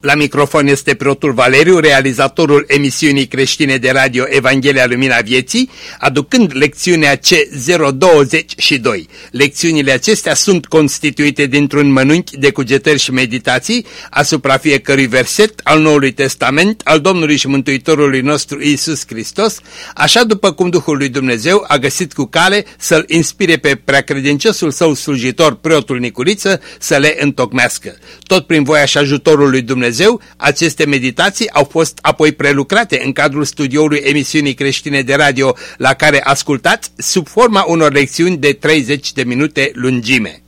la microfon este preotul Valeriu, realizatorul emisiunii creștine de radio Evanghelia Lumina Vieții, aducând lecțiunea C022. Lecțiunile acestea sunt constituite dintr-un mănânchi de cugetări și meditații asupra fiecărui verset al Noului Testament al Domnului și Mântuitorului nostru Isus Hristos, așa după cum Duhul lui Dumnezeu a găsit cu cale să-l inspire pe preacredinciosul său slujitor, preotul Nicuriță, să le întocmească. Tot prin voia și ajutorul lui Dumnezeu Dumnezeu, aceste meditații au fost apoi prelucrate în cadrul studioului emisiunii creștine de radio la care ascultați sub forma unor lecțiuni de 30 de minute lungime.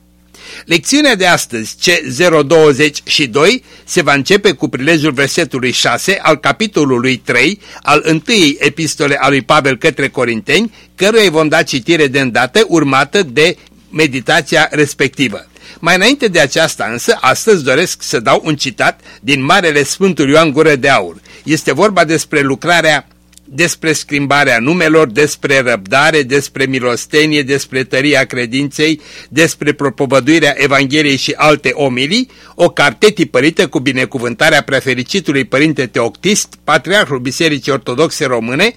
Lecțiunea de astăzi, C022, se va începe cu prilejul versetului 6 al capitolului 3 al întâiei epistole a lui Pavel către Corinteni, căruia îi vom da citire de îndată urmată de meditația respectivă. Mai înainte de aceasta însă, astăzi doresc să dau un citat din Marele Sfântul Ioan Gură de Aur. Este vorba despre lucrarea despre schimbarea numelor, despre răbdare, despre milostenie, despre tăria credinței, despre propovăduirea Evangheliei și alte omilii, o carte tipărită cu binecuvântarea prefericitului Părinte Teoctist, Patriarhul Bisericii Ortodoxe Române,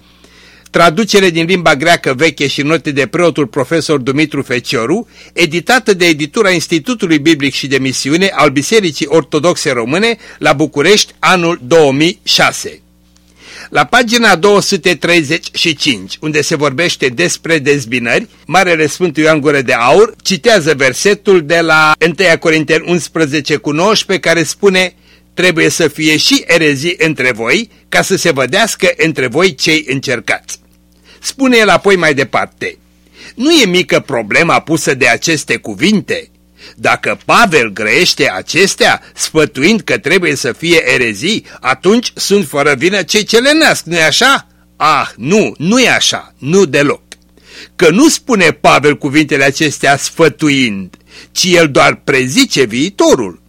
traducere din limba greacă veche și note de preotul profesor Dumitru Fecioru, editată de editura Institutului Biblic și de Misiune al Bisericii Ortodoxe Române la București anul 2006. La pagina 235, unde se vorbește despre dezbinări, Marele Sfântul Ioan Gură de Aur citează versetul de la 1 Corinteni 11 cu 19 care spune trebuie să fie și erezii între voi, ca să se vădească între voi cei încercați. Spune el apoi mai departe, nu e mică problema pusă de aceste cuvinte. Dacă Pavel grește acestea, sfătuind că trebuie să fie erezii, atunci sunt fără vină cei ce le nasc, nu-i așa? Ah, nu, nu e așa, nu deloc. Că nu spune Pavel cuvintele acestea sfătuind, ci el doar prezice viitorul.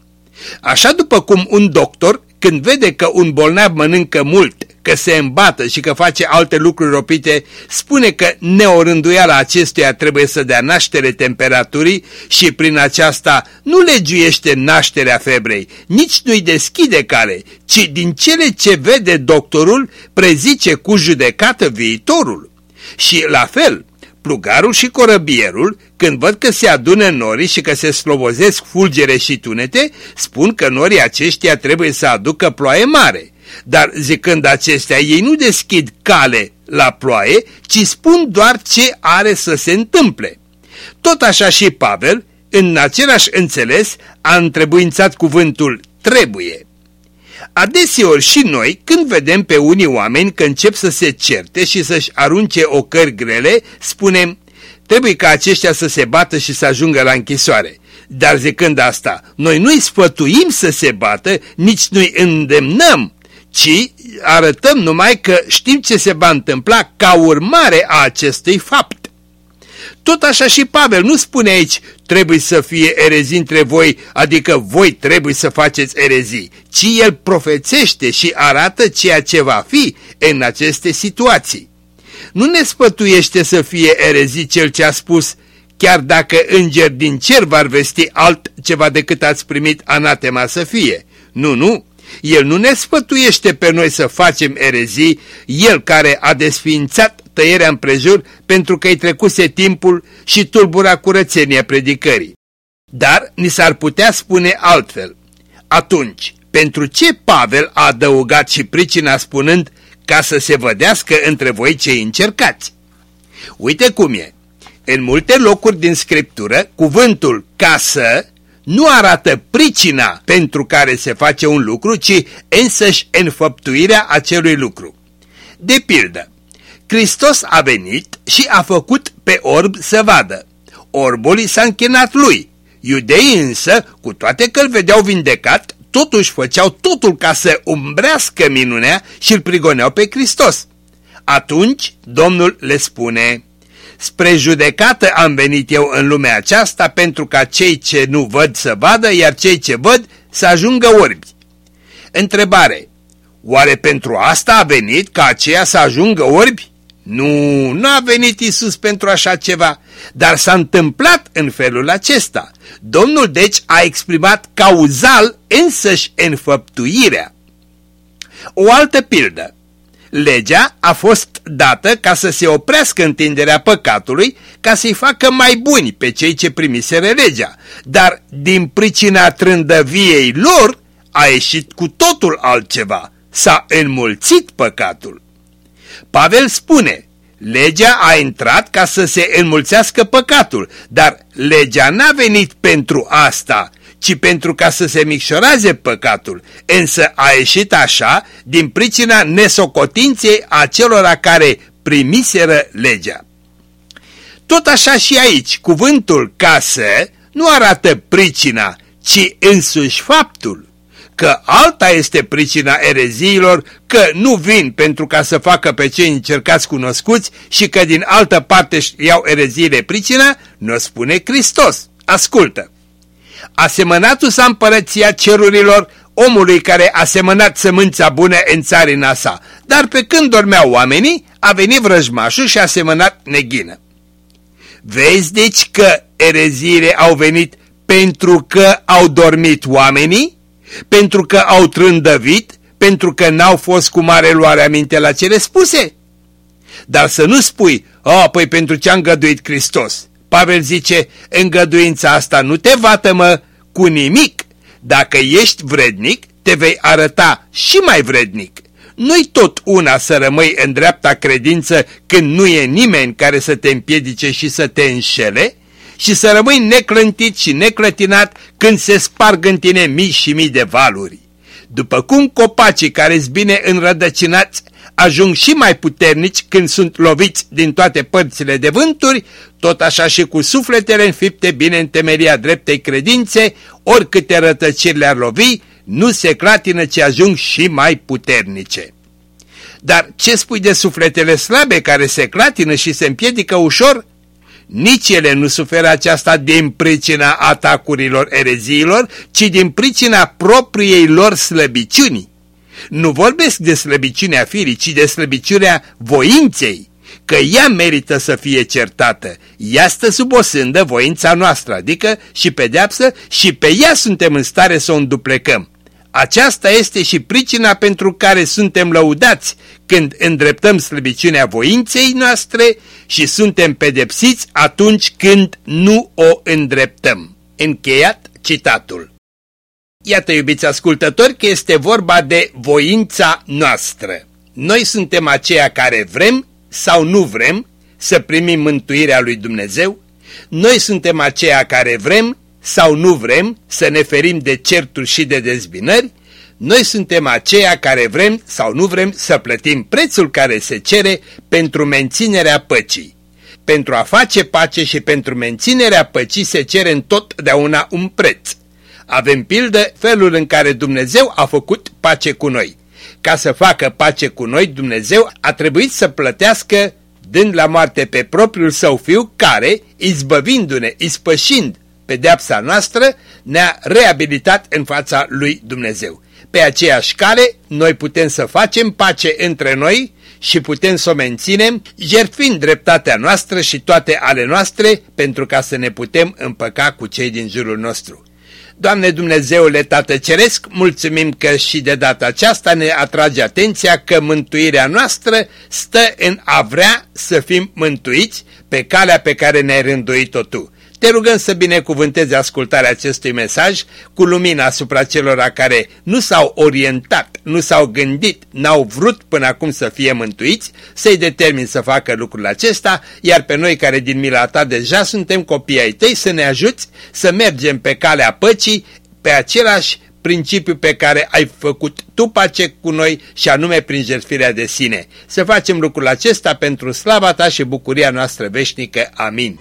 Așa după cum un doctor, când vede că un bolnav mănâncă mult, că se îmbată și că face alte lucruri ropite, spune că neorânduiala acestuia trebuie să dea naștere temperaturii și prin aceasta nu legiuiește nașterea febrei, nici nu-i deschide cale, ci din cele ce vede doctorul prezice cu judecată viitorul. Și la fel, plugarul și corăbierul, când văd că se adună norii și că se slobozesc fulgere și tunete, spun că norii aceștia trebuie să aducă ploaie mare. Dar zicând acestea, ei nu deschid cale la ploaie, ci spun doar ce are să se întâmple. Tot așa și Pavel, în același înțeles, a întrebuințat cuvântul trebuie. Adeseori și noi, când vedem pe unii oameni că încep să se certe și să-și arunce ocări grele, spunem, trebuie ca aceștia să se bată și să ajungă la închisoare. Dar zicând asta, noi nu-i sfătuim să se bată, nici nu-i îndemnăm, ci arătăm numai că știm ce se va întâmpla ca urmare a acestui fapt. Tot așa și Pavel nu spune aici, trebuie să fie erezii între voi, adică voi trebuie să faceți erezii, ci el profețește și arată ceea ce va fi în aceste situații. Nu ne spătuiește să fie erezii cel ce a spus, chiar dacă înger din cer v-ar vesti altceva decât ați primit anatema să fie. Nu, nu, el nu ne sfătuiește pe noi să facem erezii, El care a desființat tăierea împrejur pentru că îi trecuse timpul și tulbura curățenia predicării. Dar ni s-ar putea spune altfel. Atunci, pentru ce Pavel a adăugat și pricina spunând ca să se vădească între voi cei încercați? Uite cum e. În multe locuri din Scriptură, cuvântul ca să nu arată pricina pentru care se face un lucru, ci însăși înfăptuirea acelui lucru. De pildă, Hristos a venit și a făcut pe orb să vadă. Orbul s-a închinat lui. Iudeii însă, cu toate că îl vedeau vindecat, totuși făceau totul ca să umbrească minunea și îl prigoneau pe Hristos. Atunci Domnul le spune, Spre judecată am venit eu în lumea aceasta pentru ca cei ce nu văd să vadă, iar cei ce văd să ajungă orbi. Întrebare. Oare pentru asta a venit ca aceia să ajungă orbi? Nu, nu a venit Isus pentru așa ceva, dar s-a întâmplat în felul acesta. Domnul deci a exprimat cauzal însăși înfăptuirea. O altă pildă. Legea a fost dată ca să se oprească întinderea păcatului, ca să-i facă mai buni pe cei ce primiseră legea, dar din pricina trândăviei lor a ieșit cu totul altceva, s-a înmulțit păcatul. Pavel spune, legea a intrat ca să se înmulțească păcatul, dar legea n-a venit pentru asta, ci pentru ca să se micșoreze păcatul, însă a ieșit așa din pricina nesocotinței acelora care primiseră legea. Tot așa și aici, cuvântul casă nu arată pricina, ci însuși faptul că alta este pricina ereziilor, că nu vin pentru ca să facă pe cei încercați cunoscuți și că din altă parte își iau ereziile pricina, nu spune Hristos. Ascultă! Asemănatul s-a împărăția cerurilor omului care a semănat sămânța bună în țarina sa, dar pe când dormeau oamenii, a venit vrăjmașul și a semănat neghină. Vezi deci că ereziile au venit pentru că au dormit oamenii? Pentru că au trândăvit? Pentru că n-au fost cu mare luare aminte la cele spuse? Dar să nu spui, a, păi pentru ce a îngăduit Hristos. Pavel zice, îngăduința asta nu te vatămă cu nimic. Dacă ești vrednic, te vei arăta și mai vrednic. Nu-i tot una să rămâi în dreapta credință când nu e nimeni care să te împiedice și să te înșele și să rămâi neclântit și neclătinat când se sparg în tine mii și mii de valuri. După cum copacii care sunt bine înrădăcinați ajung și mai puternici când sunt loviți din toate părțile de vânturi, tot așa și cu sufletele înfipte bine în temeria dreptei credințe, oricâte rătăciri le-ar lovi, nu se clatină, ci ajung și mai puternice. Dar ce spui de sufletele slabe care se clatină și se împiedică ușor? Nici ele nu suferă aceasta din pricina atacurilor ereziilor, ci din pricina propriei lor slăbiciuni. Nu vorbesc de slăbiciunea firii, ci de slăbiciunea voinței, că ea merită să fie certată. Ea stă sub o sândă voința noastră, adică și pedeapsă, și pe ea suntem în stare să o înduplecăm. Aceasta este și pricina pentru care suntem lăudați când îndreptăm slăbiciunea voinței noastre și suntem pedepsiți atunci când nu o îndreptăm. Încheiat citatul. Iată, iubiți ascultători, că este vorba de voința noastră. Noi suntem aceia care vrem sau nu vrem să primim mântuirea lui Dumnezeu. Noi suntem aceia care vrem sau nu vrem să ne ferim de certuri și de dezbinări. Noi suntem aceia care vrem sau nu vrem să plătim prețul care se cere pentru menținerea păcii. Pentru a face pace și pentru menținerea păcii se cere întotdeauna un preț. Avem pildă felul în care Dumnezeu a făcut pace cu noi. Ca să facă pace cu noi, Dumnezeu a trebuit să plătească dând la moarte pe propriul său fiu care, izbăvindu-ne, ispășind pedeapsa noastră, ne-a reabilitat în fața lui Dumnezeu. Pe aceeași cale, noi putem să facem pace între noi și putem să o menținem, jertfind dreptatea noastră și toate ale noastre pentru ca să ne putem împăca cu cei din jurul nostru. Doamne Dumnezeule Tată Ceresc, mulțumim că și de data aceasta ne atrage atenția că mântuirea noastră stă în a vrea să fim mântuiți pe calea pe care ne-ai rânduit-o Tu. Te rugăm să binecuvântezi ascultarea acestui mesaj cu lumina asupra celor care nu s-au orientat, nu s-au gândit, n-au vrut până acum să fie mântuiți, să-i determin să facă lucrul acesta, iar pe noi care din mila ta deja suntem copii ai tăi să ne ajuți să mergem pe calea păcii, pe același principiu pe care ai făcut tu pace cu noi și anume prin jertfirea de sine. Să facem lucrul acesta pentru slava ta și bucuria noastră veșnică. Amin.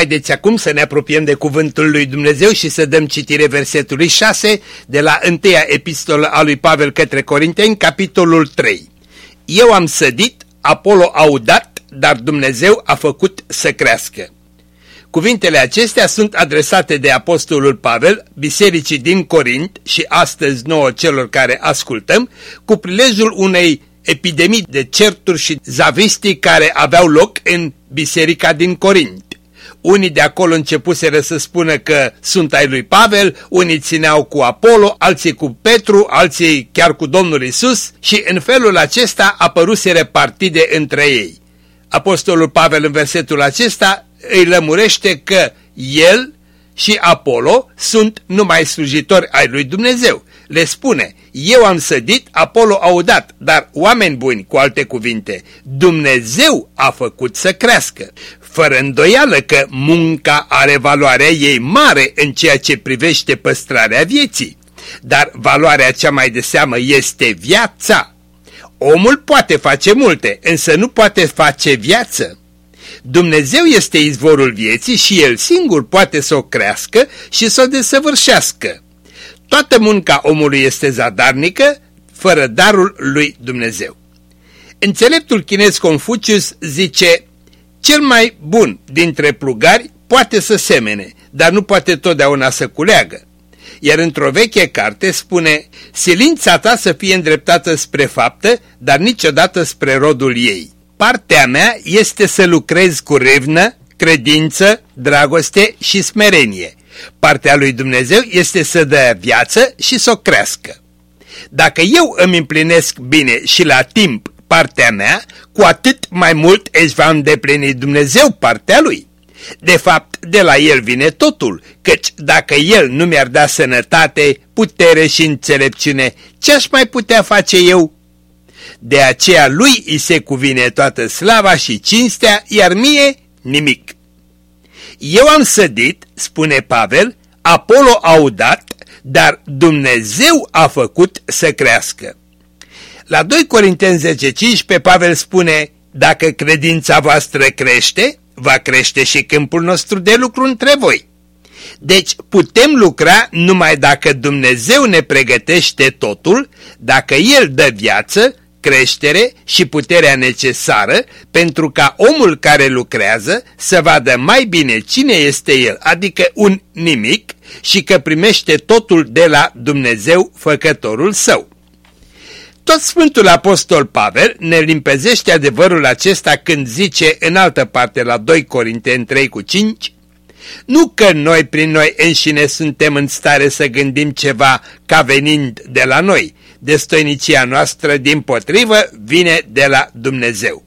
Haideți acum să ne apropiem de cuvântul lui Dumnezeu și să dăm citire versetului 6 de la întâia epistolă a lui Pavel către Corinteni, capitolul 3. Eu am sădit, Apollo a udat, dar Dumnezeu a făcut să crească. Cuvintele acestea sunt adresate de apostolul Pavel, bisericii din Corint și astăzi nouă celor care ascultăm, cu prilejul unei epidemii de certuri și zavistii care aveau loc în biserica din Corint. Unii de acolo începuseră să spună că sunt ai lui Pavel, unii țineau cu Apollo, alții cu Petru, alții chiar cu Domnul Isus și în felul acesta apăruseră partide între ei. Apostolul Pavel în versetul acesta îi lămurește că el și Apollo sunt numai slujitori ai lui Dumnezeu. Le spune, eu am sădit, Apollo a udat, dar oameni buni, cu alte cuvinte, Dumnezeu a făcut să crească. Fără îndoială că munca are valoarea ei mare în ceea ce privește păstrarea vieții, dar valoarea cea mai de seamă este viața. Omul poate face multe, însă nu poate face viață. Dumnezeu este izvorul vieții și El singur poate să o crească și să o desăvârșească. Toată munca omului este zadarnică, fără darul lui Dumnezeu. Înțeleptul chinez Confucius zice, cel mai bun dintre plugari poate să semene, dar nu poate totdeauna să culeagă. Iar într-o veche carte spune, silința ta să fie îndreptată spre faptă, dar niciodată spre rodul ei. Partea mea este să lucrez cu revnă, credință, dragoste și smerenie. Partea lui Dumnezeu este să dea viață și să o crească. Dacă eu îmi împlinesc bine și la timp partea mea, cu atât mai mult își va îndeplini Dumnezeu partea lui. De fapt, de la el vine totul, căci dacă el nu mi-ar da sănătate, putere și înțelepciune, ce-aș mai putea face eu? De aceea lui îi se cuvine toată slava și cinstea, iar mie nimic. Eu am sădit, spune Pavel, Apollo a udat, dar Dumnezeu a făcut să crească. La 2 Corinteni 10.15 Pavel spune, dacă credința voastră crește, va crește și câmpul nostru de lucru între voi. Deci putem lucra numai dacă Dumnezeu ne pregătește totul, dacă El dă viață, creștere și puterea necesară pentru ca omul care lucrează să vadă mai bine cine este el, adică un nimic și că primește totul de la Dumnezeu făcătorul său. Tot Sfântul Apostol Pavel ne limpezește adevărul acesta când zice în altă parte la 2 Corinteni 3 cu 5 Nu că noi prin noi înșine suntem în stare să gândim ceva ca venind de la noi, destoinicia noastră din potrivă vine de la Dumnezeu.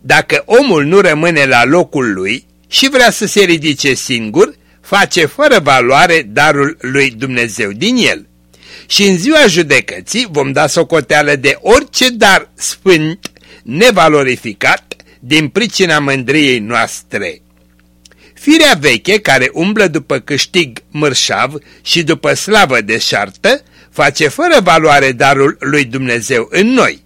Dacă omul nu rămâne la locul lui și vrea să se ridice singur, face fără valoare darul lui Dumnezeu din el și în ziua judecății vom da socoteală de orice dar sfânt, nevalorificat, din pricina mândriei noastre. Firea veche care umblă după câștig mărșav și după slavă deșartă, face fără valoare darul lui Dumnezeu în noi.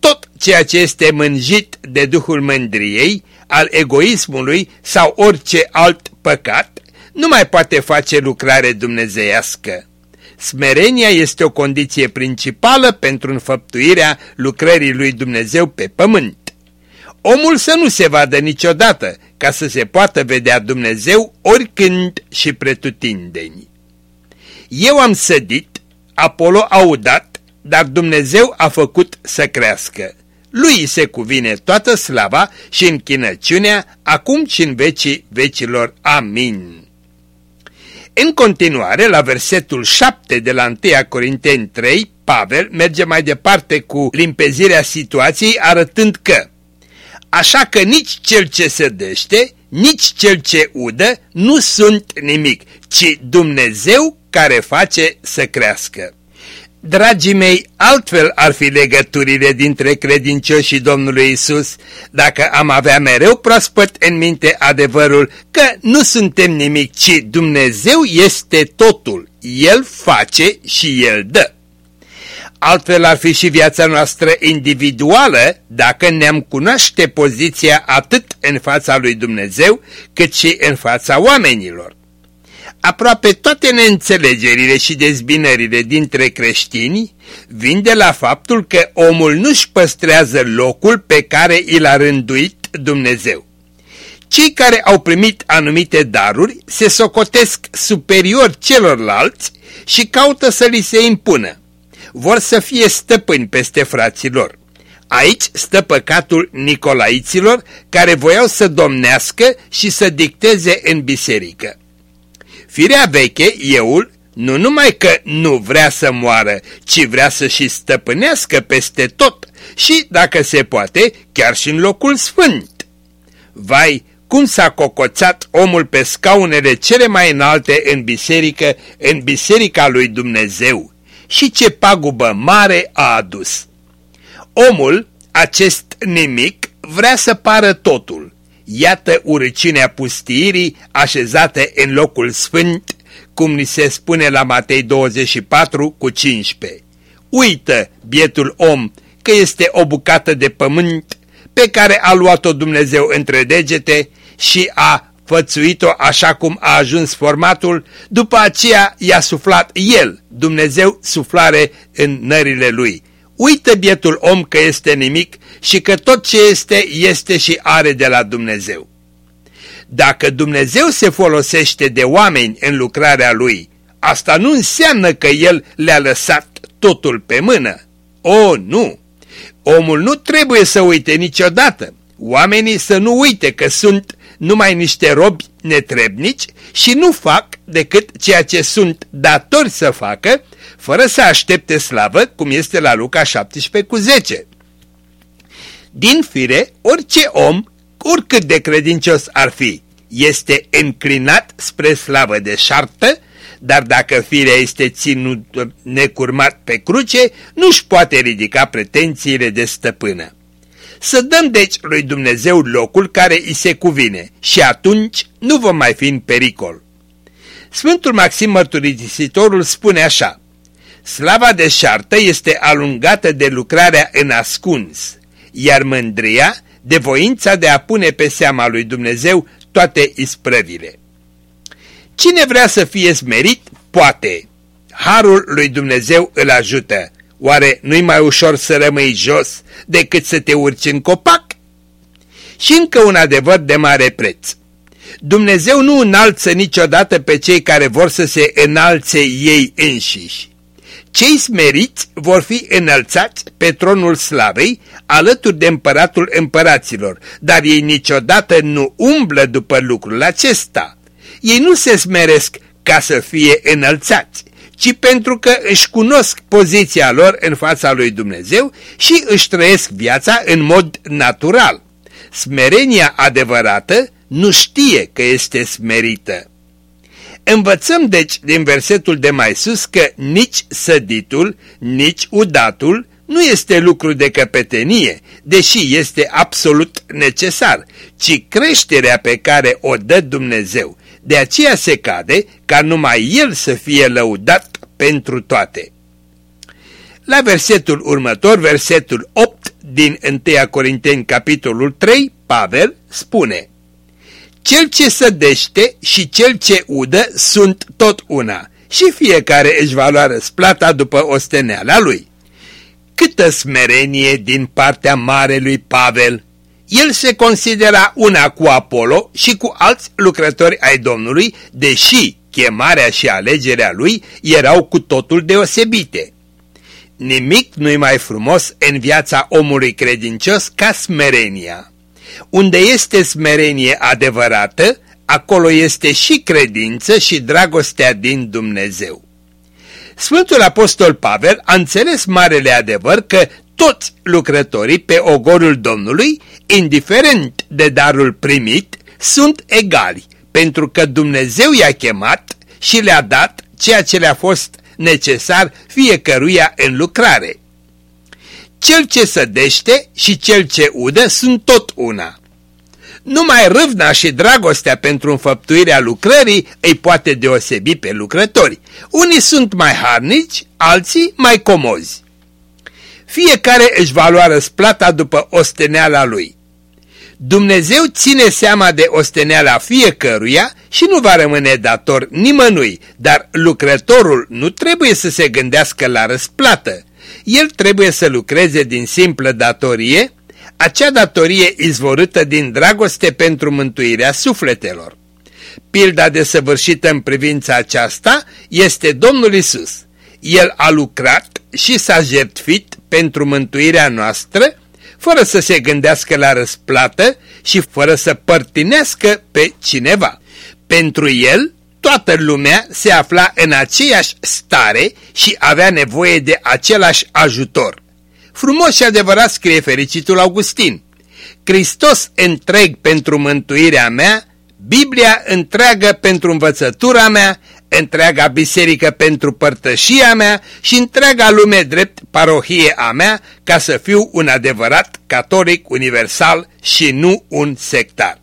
Tot ceea ce este mânjit de duhul mândriei, al egoismului sau orice alt păcat, nu mai poate face lucrare dumnezeiască. Smerenia este o condiție principală pentru înfăptuirea lucrării lui Dumnezeu pe pământ. Omul să nu se vadă niciodată ca să se poată vedea Dumnezeu oricând și pretutindeni. Eu am sădit, Apollo a udat, dar Dumnezeu a făcut să crească. Lui se cuvine toată slava și închinăciunea, acum și în vecii vecilor. Amin. În continuare, la versetul 7 de la 1 Corinteni 3, Pavel merge mai departe cu limpezirea situației arătând că Așa că nici cel ce sădește, nici cel ce udă nu sunt nimic, ci Dumnezeu care face să crească. Dragii mei, altfel ar fi legăturile dintre credincioși și Domnului Isus, dacă am avea mereu proaspăt în minte adevărul că nu suntem nimic, ci Dumnezeu este totul. El face și El dă. Altfel ar fi și viața noastră individuală dacă ne-am cunoaște poziția atât în fața lui Dumnezeu cât și în fața oamenilor. Aproape toate neînțelegerile și dezbinările dintre creștini vin de la faptul că omul nu-și păstrează locul pe care i l-a rânduit Dumnezeu. Cei care au primit anumite daruri se socotesc superior celorlalți și caută să li se impună. Vor să fie stăpâni peste fraților. Aici stă păcatul nicolaiților care voiau să domnească și să dicteze în biserică. Firea veche, euul, nu numai că nu vrea să moară, ci vrea să și stăpânească peste tot și, dacă se poate, chiar și în locul sfânt. Vai, cum s-a cocoțat omul pe scaunele cele mai înalte în biserică, în biserica lui Dumnezeu și ce pagubă mare a adus. Omul, acest nimic, vrea să pară totul Iată urăciunea pustiirii așezate în locul sfânt, cum ni se spune la Matei 24 cu 15. Uită, bietul om, că este o bucată de pământ pe care a luat-o Dumnezeu între degete și a fățuit-o așa cum a ajuns formatul, după aceea i-a suflat el, Dumnezeu, suflare în nările lui. Uită bietul om că este nimic și că tot ce este, este și are de la Dumnezeu. Dacă Dumnezeu se folosește de oameni în lucrarea Lui, asta nu înseamnă că El le-a lăsat totul pe mână. O, nu! Omul nu trebuie să uite niciodată. Oamenii să nu uite că sunt numai niște robi netrebnici și nu fac decât ceea ce sunt datori să facă, fără să aștepte slavă, cum este la Luca 17 cu 10. Din fire, orice om, oricât de credincios ar fi, este înclinat spre slavă de șartă, dar dacă firea este ținut necurmat pe cruce, nu-și poate ridica pretențiile de stăpână. Să dăm deci lui Dumnezeu locul care îi se cuvine și atunci nu vom mai fi în pericol. Sfântul Maxim Mărturisitorul spune așa, Slava de șartă este alungată de lucrarea în ascuns, iar mândria de voința de a pune pe seama lui Dumnezeu toate isprăvile. Cine vrea să fie smerit, poate. Harul lui Dumnezeu îl ajută. Oare nu-i mai ușor să rămâi jos decât să te urci în copac? Și încă un adevăr de mare preț. Dumnezeu nu înalță niciodată pe cei care vor să se înalțe ei înșiși. Cei smeriți vor fi înălțați pe tronul slavei alături de împăratul împăraților, dar ei niciodată nu umblă după lucrul acesta. Ei nu se smeresc ca să fie înălțați, ci pentru că își cunosc poziția lor în fața lui Dumnezeu și își trăiesc viața în mod natural. Smerenia adevărată nu știe că este smerită. Învățăm deci din versetul de mai sus că nici săditul, nici udatul nu este lucru de căpetenie, deși este absolut necesar, ci creșterea pe care o dă Dumnezeu. De aceea se cade ca numai El să fie lăudat pentru toate. La versetul următor, versetul 8 din 1 Corinteni, capitolul 3, Pavel spune cel ce sădește și cel ce udă sunt tot una și fiecare își va lua răsplata după osteneala lui. Câtă smerenie din partea marelui Pavel! El se considera una cu Apollo și cu alți lucrători ai Domnului, deși chemarea și alegerea lui erau cu totul deosebite. Nimic nu-i mai frumos în viața omului credincios ca smerenia. Unde este smerenie adevărată, acolo este și credință și dragostea din Dumnezeu. Sfântul Apostol Pavel a înțeles marele adevăr că toți lucrătorii pe ogorul Domnului, indiferent de darul primit, sunt egali, pentru că Dumnezeu i-a chemat și le-a dat ceea ce le-a fost necesar fiecăruia în lucrare. Cel ce sădește și cel ce udă sunt tot una. Numai râvna și dragostea pentru înfăptuirea lucrării îi poate deosebi pe lucrători. Unii sunt mai harnici, alții mai comozi. Fiecare își va lua răsplata după osteneala lui. Dumnezeu ține seama de osteneala fiecăruia și nu va rămâne dator nimănui, dar lucrătorul nu trebuie să se gândească la răsplată. El trebuie să lucreze din simplă datorie, acea datorie izvorâtă din dragoste pentru mântuirea sufletelor. Pilda desăvârșită în privința aceasta este Domnul Isus. El a lucrat și s-a jertfit pentru mântuirea noastră, fără să se gândească la răsplată și fără să părtinească pe cineva. Pentru el, toată lumea se afla în aceeași stare și avea nevoie de același ajutor. Frumos și adevărat scrie fericitul Augustin. Hristos întreg pentru mântuirea mea, Biblia întreagă pentru învățătura mea, întreaga biserică pentru părtășia mea și întreaga lume drept parohie a mea ca să fiu un adevărat catolic universal și nu un sectar.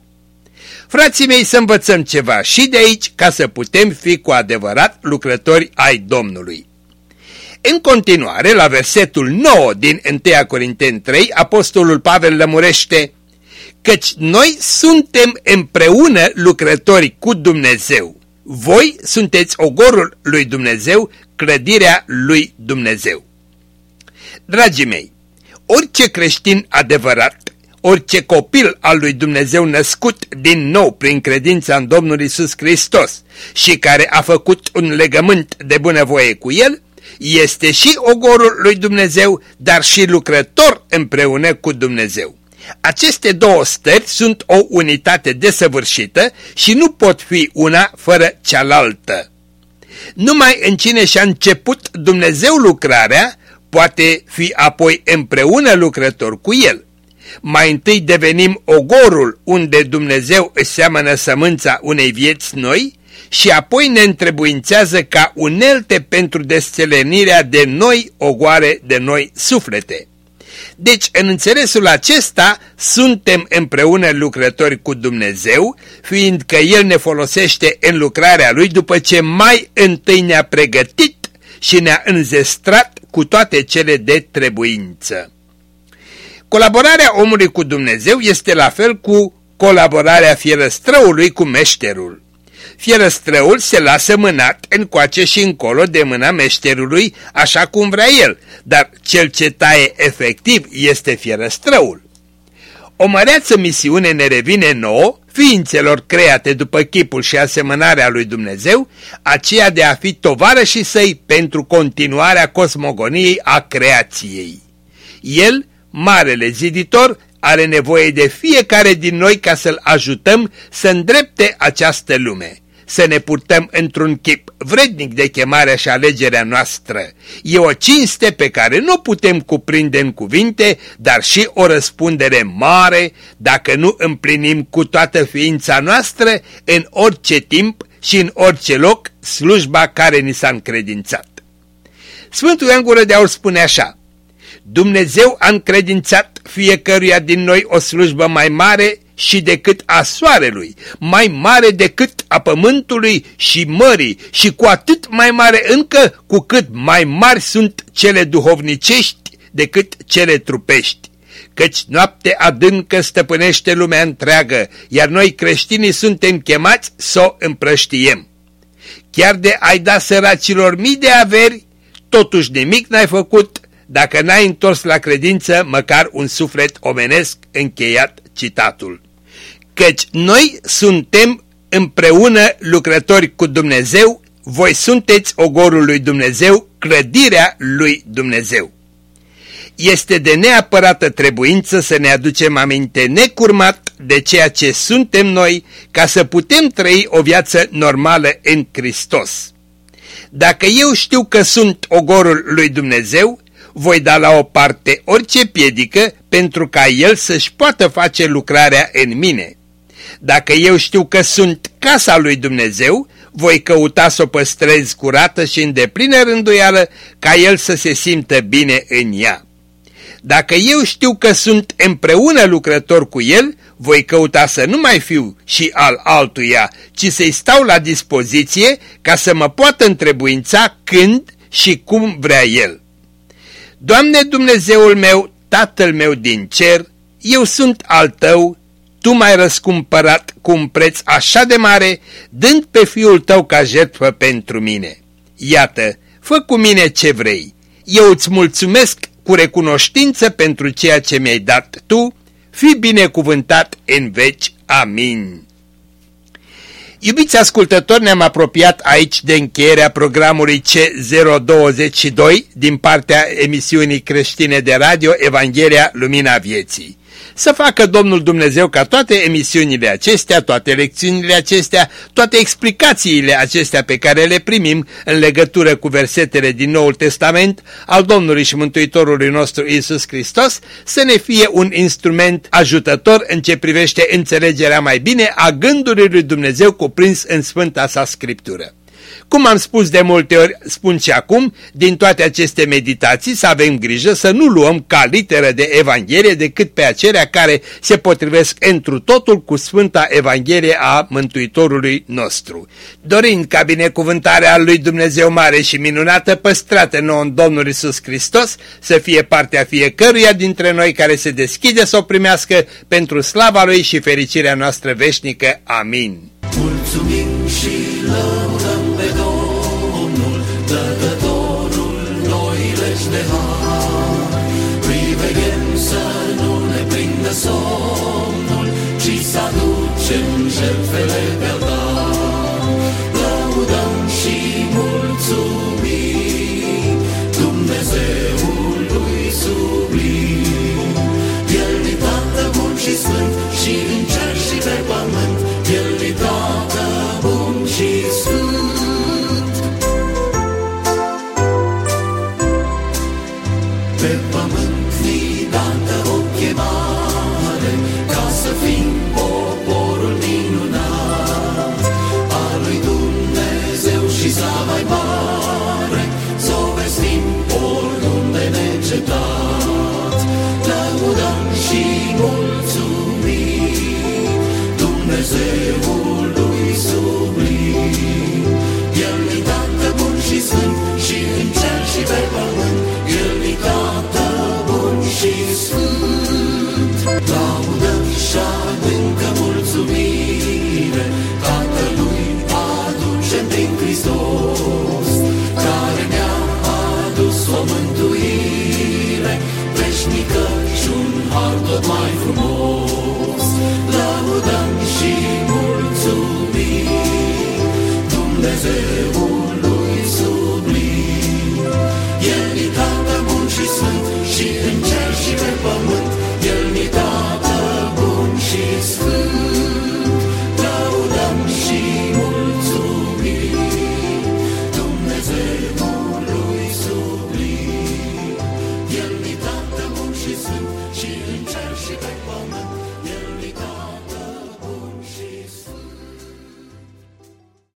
Frații mei, să învățăm ceva și de aici ca să putem fi cu adevărat lucrători ai Domnului. În continuare, la versetul 9 din 1 Corinteni 3, Apostolul Pavel lămurește Căci noi suntem împreună lucrători cu Dumnezeu. Voi sunteți ogorul lui Dumnezeu, clădirea lui Dumnezeu. Dragii mei, orice creștin adevărat orice copil al lui Dumnezeu născut din nou prin credința în Domnul Isus Hristos și care a făcut un legământ de bunăvoie cu el, este și ogorul lui Dumnezeu, dar și lucrător împreună cu Dumnezeu. Aceste două stări sunt o unitate desăvârșită și nu pot fi una fără cealaltă. Numai în cine și-a început Dumnezeu lucrarea, poate fi apoi împreună lucrător cu el. Mai întâi devenim ogorul unde Dumnezeu își seamănă sămânța unei vieți noi și apoi ne întrebuințează ca unelte pentru desțelenirea de noi ogoare, de noi suflete. Deci, în înțelesul acesta, suntem împreună lucrători cu Dumnezeu, fiindcă El ne folosește în lucrarea Lui după ce mai întâi ne-a pregătit și ne-a înzestrat cu toate cele de trebuință. Colaborarea omului cu Dumnezeu este la fel cu colaborarea fierăstrăului cu meșterul. Fierăstrăul se lasă mânat încoace și încolo de mâna meșterului așa cum vrea el, dar cel ce taie efectiv este fierăstrăul. O măreață misiune ne revine nouă, ființelor create după chipul și asemănarea lui Dumnezeu, aceea de a fi tovară și săi pentru continuarea cosmogoniei a creației. El marele ziditor, are nevoie de fiecare din noi ca să-l ajutăm să îndrepte această lume, să ne purtăm într-un chip vrednic de chemarea și alegerea noastră. E o cinste pe care nu putem cuprinde în cuvinte, dar și o răspundere mare dacă nu împlinim cu toată ființa noastră în orice timp și în orice loc slujba care ni s-a încredințat. Sfântul Ioan Gură de Aur spune așa, Dumnezeu a încredințat fiecăruia din noi o slujbă mai mare și decât a soarelui, mai mare decât a pământului și mării și cu atât mai mare încă cu cât mai mari sunt cele duhovnicești decât cele trupești. Căci noapte adâncă stăpânește lumea întreagă, iar noi creștinii suntem chemați să o împrăștiem. Chiar de ai da săracilor mii de averi, totuși nimic n-ai făcut dacă n-ai întors la credință măcar un suflet omenesc, încheiat citatul. Căci noi suntem împreună lucrători cu Dumnezeu, voi sunteți ogorul lui Dumnezeu, clădirea lui Dumnezeu. Este de neapărată trebuință să ne aducem aminte necurmat de ceea ce suntem noi ca să putem trăi o viață normală în Hristos. Dacă eu știu că sunt ogorul lui Dumnezeu, voi da la o parte orice piedică pentru ca El să-și poată face lucrarea în mine. Dacă eu știu că sunt casa lui Dumnezeu, voi căuta să o păstrez curată și în deplină rânduială ca el să se simtă bine în ea. Dacă eu știu că sunt împreună lucrător cu el, voi căuta să nu mai fiu și al altuia, ci să-i stau la dispoziție ca să mă poată întrebuința când și cum vrea el. Doamne Dumnezeul meu, Tatăl meu din cer, eu sunt al tău, tu m-ai răscumpărat cu un preț așa de mare, dând pe fiul tău ca jertfă pentru mine. Iată, fă cu mine ce vrei. Eu îți mulțumesc cu recunoștință pentru ceea ce mi-ai dat tu, fi binecuvântat în veci. Amin. Iubiți ascultători, ne-am apropiat aici de încheierea programului C022 din partea emisiunii creștine de radio Evanghelia Lumina Vieții. Să facă Domnul Dumnezeu ca toate emisiunile acestea, toate lecțiunile acestea, toate explicațiile acestea pe care le primim în legătură cu versetele din Noul Testament al Domnului și Mântuitorului nostru Isus Hristos să ne fie un instrument ajutător în ce privește înțelegerea mai bine a gândurilor lui Dumnezeu cuprins în Sfânta sa Scriptură. Cum am spus de multe ori, spun și acum, din toate aceste meditații să avem grijă să nu luăm ca literă de Evanghelie decât pe acelea care se potrivesc întru totul cu Sfânta Evanghelie a Mântuitorului nostru. Dorind ca binecuvântarea lui Dumnezeu mare și minunată păstrată nouă în Domnul Isus Hristos să fie partea fiecăruia dintre noi care se deschide să o primească pentru slava Lui și fericirea noastră veșnică. Amin. Mulțumim și lăudăm să aducem jertfele pe altar. Lăudăm și mulțumim